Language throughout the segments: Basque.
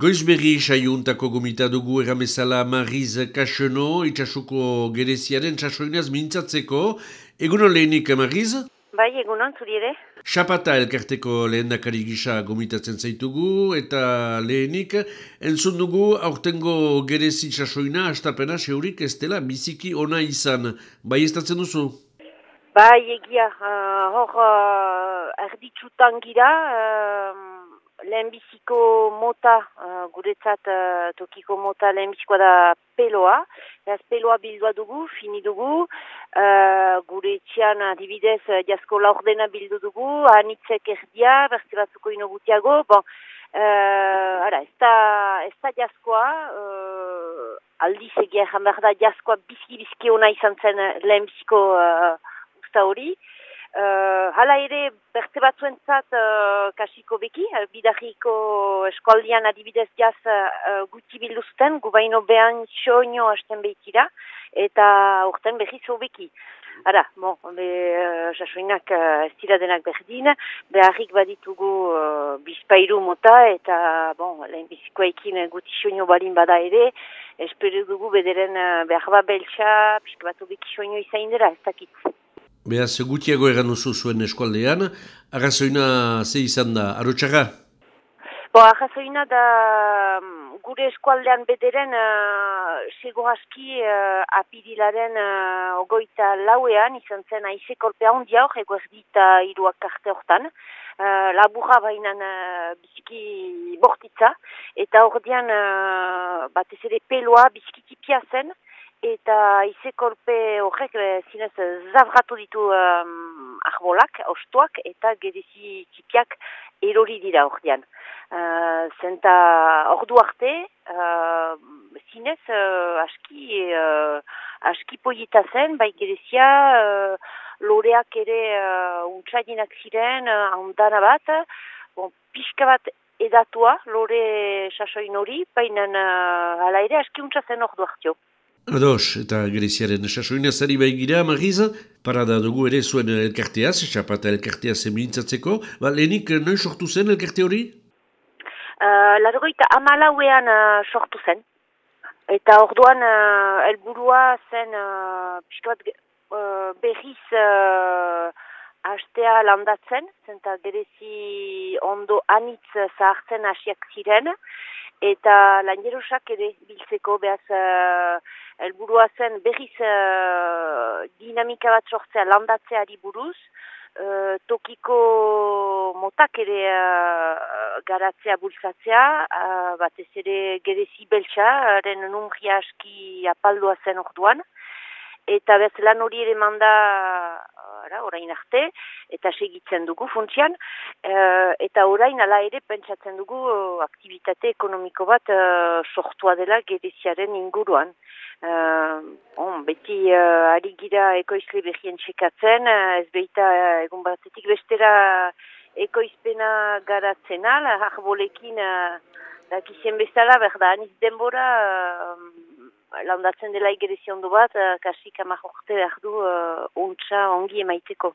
Goizberri saiuntako gomita dugu erramezala Mariz Kaxeno, itxasuko gereziaren txasoinaz mintzatzeko. Egunon lehenik, Mariz? Bai, egunon, zuri ere? Xapata elkarteko lehen dakari gisa gomitatzen zaitugu, eta lehenik, entzun dugu aurtengo gerezi txasoina, astapena, seurik ez dela biziki ona izan. Bai ez duzu? Bai, egia, uh, hor, uh, erditsutan gira, uh, lehenbiziko mota, uh, guretzat uh, tokiko mota lehenbizikoa da peloa. Ez peloa bildua dugu, fini dugu. Uh, gure etxian adibidez uh, jasko laurdena bildu dugu, anitzek erdia, berzi batzuko inogutiago. Bon, uh, ara, ez da, ez da jaskoa, uh, aldiz egia behar da jaskoa bizki-bizki ona izan zen lehenbiziko uh, usta hori. Uh, hala ere, bertze batzuentzat uh, kasiko beki, uh, bidarriko eskoldian adibidez jaz uh, guti bilduzten, gubaino behan xoino hasten behitira, eta urten behiz beki. Ara, bon, be, uh, sasoinak uh, ez dira denak berdin, beharrik baditugu uh, bizpairu mota, eta, bon, lehen bizikoaikin guti xoino balin bada ere, espero dugu bederen uh, behar bat beltsa, batu beki xoino izain dira, ez dakit. Beaz, gutiago egan oso zuen eskualdean, arrazoina ze izan da, arotxaga? Bo, arrazoina da mm, gure eskualdean bederen uh, sego aski uh, apirilaren uh, ogoita lauean izan zen aize kolpea hondia hor, ego erdita iruak karte hortan. Uh, laburra bainan uh, biziki bortitza, eta ordean uh, batez ere peloa biziki tipia zen, eta izekolpe horrek e, zinez zabratu ditu um, arbolak, ostuak, eta gedizi txipiak erori dira ordean. Uh, zenta ordu arte, uh, zinez uh, aski, uh, aski poieta zen, bai gedizia, uh, loreak ere uh, untsainak ziren, uh, bat, bon, pixka bat edatua, lore sasoin hori, baina uh, ala ere aski untsa zen ordu hartio. Ados, eta Greziaren esasoina zari baigira, Mariza, parada dugu ere zuen elkarteaz, xapata elkarteaz emintzatzeko, ba, lehenik noin sortu zen elkarte hori? Uh, Largoita amalauean uh, sortu zen, eta orduan uh, elburua zen uh, piskoat uh, behiz uh, hastea landatzen, zenta gerezi ondo anitz zahartzen hasiak ziren, eta lanjerosak ere biltzeko behaz uh, elburua zen berriz uh, dinamika bat sortzea landatzeari buruz, uh, tokiko motak ere uh, garatzea bultzatzea, uh, bat ez ere gerezi beltsa, eren numria aski apaldua zen orduan, eta bez lan hori ere manda ara, orain arte, eta segitzen dugu funtsian, uh, eta orain ala ere pentsatzen dugu aktivitate ekonomiko bat uh, sortua dela gereziaren inguruan. Uh, on, beti uh, ari gira ekoizle behien txekatzen, uh, ez behita uh, egun batetik bestera ekoizpena garatzen al, arbolekin uh, dakizien bezala, berda, aniz denbora, landatzen dela igerezi ondo bat, uh, kasik amahorte behar du uh, ontsa ongi emaiteko.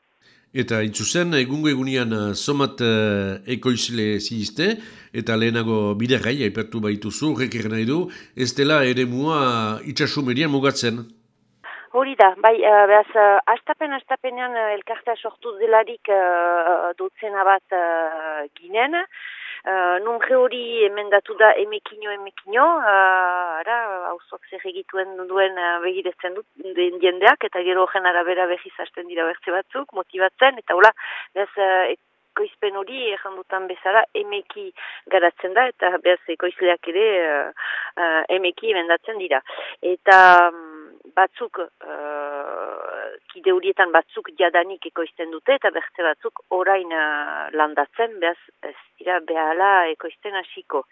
Eta itzuzen, egungo egunian uh, somat uh, ekoizle zizte, eta lehenago biderrai, aipertu baituzu, rekir nahi du, ez dela ere mua itxasumerian mugatzen? Hori da, bai, uh, behaz, uh, astapen, astapenean uh, elkartea sortu delarik uh, dutzen abat uh, ginen, Uh, Numre hori emendatu da emekino emekino, uh, ara, hausok zer egituen duen uh, begiretzen dut den jendeak, eta gero horren arabera behiz hasten dira bertze batzuk, motibatzen, eta hola, behaz, uh, ekoizpen hori errandutan bezala emeki garatzen da, eta behaz ekoizleak ere uh, uh, emeki emendatzen dira. Eta um, batzuk, kide horietan batzuk jadanik ekoizten dute eta beste batzuk orain uh, landatzen, behaz ez dira behala ekoizten hasiko.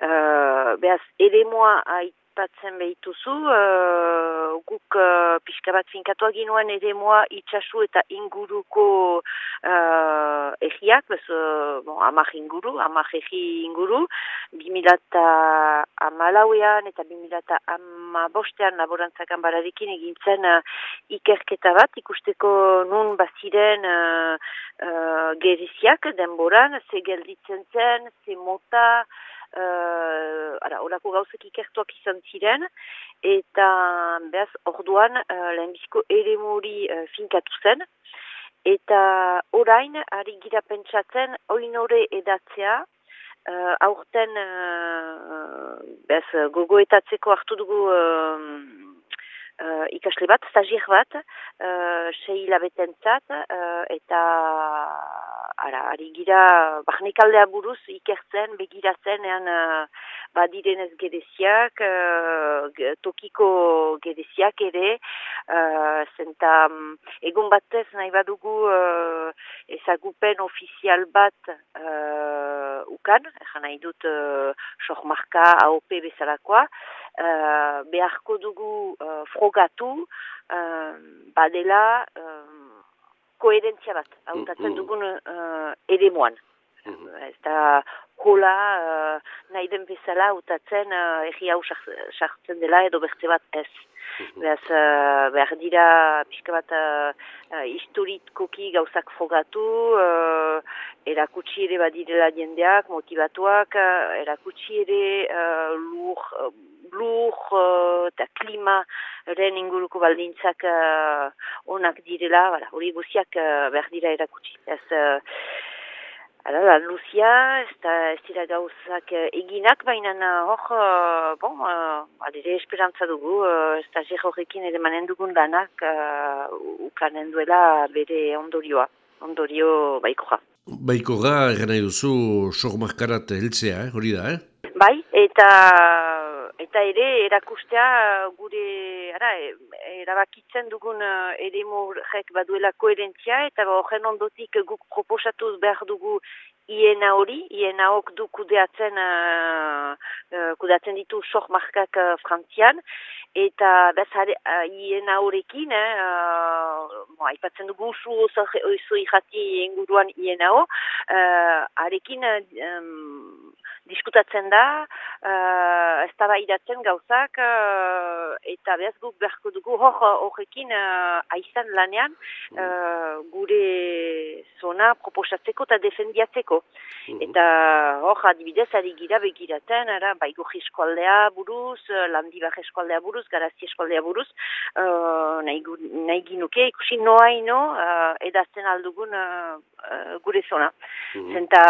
Uh, behaz, ere aipatzen behituzu, uh, guk uh, pixka bat finkatu aginuen ere moa itxasu eta inguruko uh, egiak, bez, uh, bon, amak inguru, amak egi inguru, bimilata amalauean eta bimilata amabostean laborantzakan bararekin egintzen uh, ikerketa bat, ikusteko nun baziren uh, uh, geriziak denboran, ze gelditzen zen, ze mota, uh, ara, orako gauzek ikertuak izan ziren, eta behaz, orduan, uh, lehenbiziko ere mori uh, finkatu zen, eta orain, ari gira pentsatzen, oin hori edatzea, uh, aurten, uh, behaz, gogoetatzeko hartu dugu uh, ikasle bat, stagier bat, uh, sei hilabeten zat, uh, eta ara, ari gira, bahnikaldea buruz ikertzen, begiratzen, ean uh, badirenez gedeziak, uh, tokiko gedeziak ere, uh, zenta um, egun batez nahi badugu uh, ezagupen ofizial bat uh, ukan, ezan nahi dut uh, marka AOP bezalakoa, uh, beharko dugu uh, frogatu uh, badela koherentzia bat, hautatzen mm-hmm. dugun uh, ere moan. Mm -hmm. Ez da hola uh, nahi den bezala hautatzen uh, egi hau sartzen dela edo bertze bat ez. Mm -hmm. behar dira pixka bat uh, uh, historitkoki gauzak frogatu, uh, erakutsi ere badirela jendeak, motivatuak, uh, erakutsi ere uh, lur, uh, lur uh, eta klimaren inguruko baldintzak uh, onak direla, hori guziak uh, behar dira erakutsi. Ez, uh, Ala, la Lucia, ez da ez dira gauzak eginak, baina hor, uh, bon, uh, adire esperantza dugu, uh, ez da horrekin ere manen dugun lanak, uh, ukanen duela bere ondorioa, ondorio baikoa. Baikoa, nahi duzu, sok markarat heltzea, hori da, eh? Bai, eta eta ere erakustea gure ara, erabakitzen dugun uh, ere morrek baduela koherentzia eta horren ondotik guk proposatu behar dugu iena hori, iena hok du kudeatzen, uh, kudeatzen ditu sok markak uh, frantzian. Eta bezare uh, iena horrekin eh, uh, aipatzen dugu usu oso ikati inguruan iena ho uh, arekin um, diskutatzen da, uh, ez da baidatzen gauzak, uh, eta behaz guk beharko dugu hor horrekin uh, aizan lanean uh, gure zona proposatzeko eta defendiatzeko. Mhm. Eta hor adibidez ari gira begiraten, ara, baigo eskualdea buruz, landibar eskualdea buruz, garazi eskualdea buruz, uh, nahi, nahi ginuke ikusi noa ino uh, edazten aldugun uh, uh, gure zona. Mm Zenta,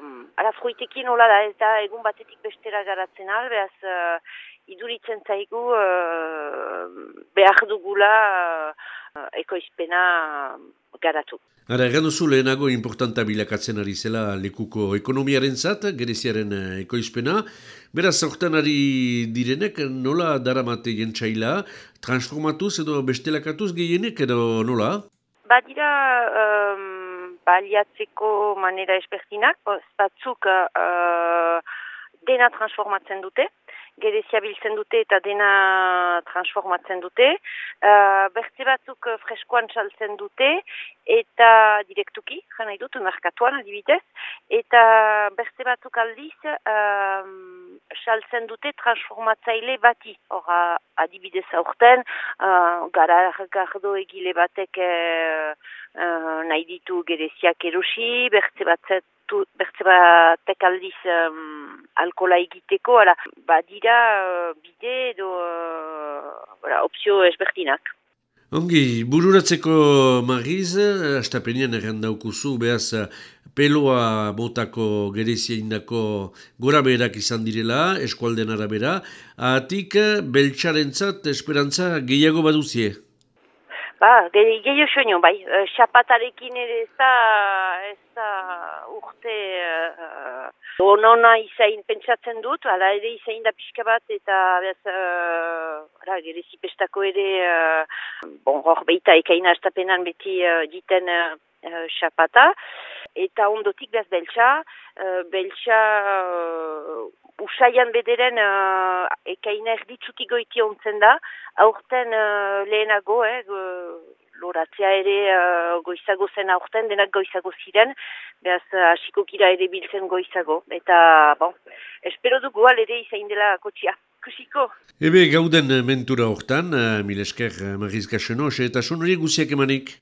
um, ara fruitekin hola da, eta egun batetik bestera garatzen al, behaz uh, iduritzen zaigu uh, behar dugula uh, ekoizpena garatu. Ara, egan duzu lehenago importanta bilakatzen ari zela lekuko ekonomiaren zat, gereziaren ekoizpena. Beraz, hortan ari direnek nola daramate jentsaila, transformatuz edo bestelakatuz gehienek edo nola? Badira... Um, baliatzeko manera espertinak, batzuk uh, dena transformatzen dute, gerezia biltzen dute eta dena transformatzen dute, uh, bertze batzuk freskoan txaltzen dute, eta direktuki, jena idut, merkatuan adibidez, eta bertze batzuk aldiz txaltzen dute transformatzaile bati, hor adibidez aurten, uh, gara gardo egile batek uh, uh, nahi ditu gereziak erosi, bertze batzet bertze batek aldiz um, alkola egiteko, ala, badira uh, bide edo uh, opzio esbertinak. Ongi, bururatzeko magiz, astapenian errandaukuzu, behaz, peloa botako gerezia indako gora beherak izan direla, eskualden arabera, atik beltsarentzat esperantza gehiago baduzie? Ba, gehiago soño, bai, xapatarekin ere ez da, ez da urte uh, onona izain pentsatzen dut, ala ere izain da pixka bat, eta bez, uh, ara, gerezi pestako ere, uh, bon, hor beita ekaina estapenan beti uh, diten uh, xapata, eta ondotik bez beltsa, uh, beltsa uh, usaian bederen uh, ekaina erditzuki goiti ontzen da, aurten uh, lehenago, eh, loratzea ere uh, goizago zen aurten, denak goizago ziren, behaz hasiko kira ere biltzen goizago. Eta, bon, espero dugu ere izain dela kotxia. Kusiko. Ebe gauden mentura hortan, uh, milesker uh, Mariz Gaxeno, eta son hori guziak emanik?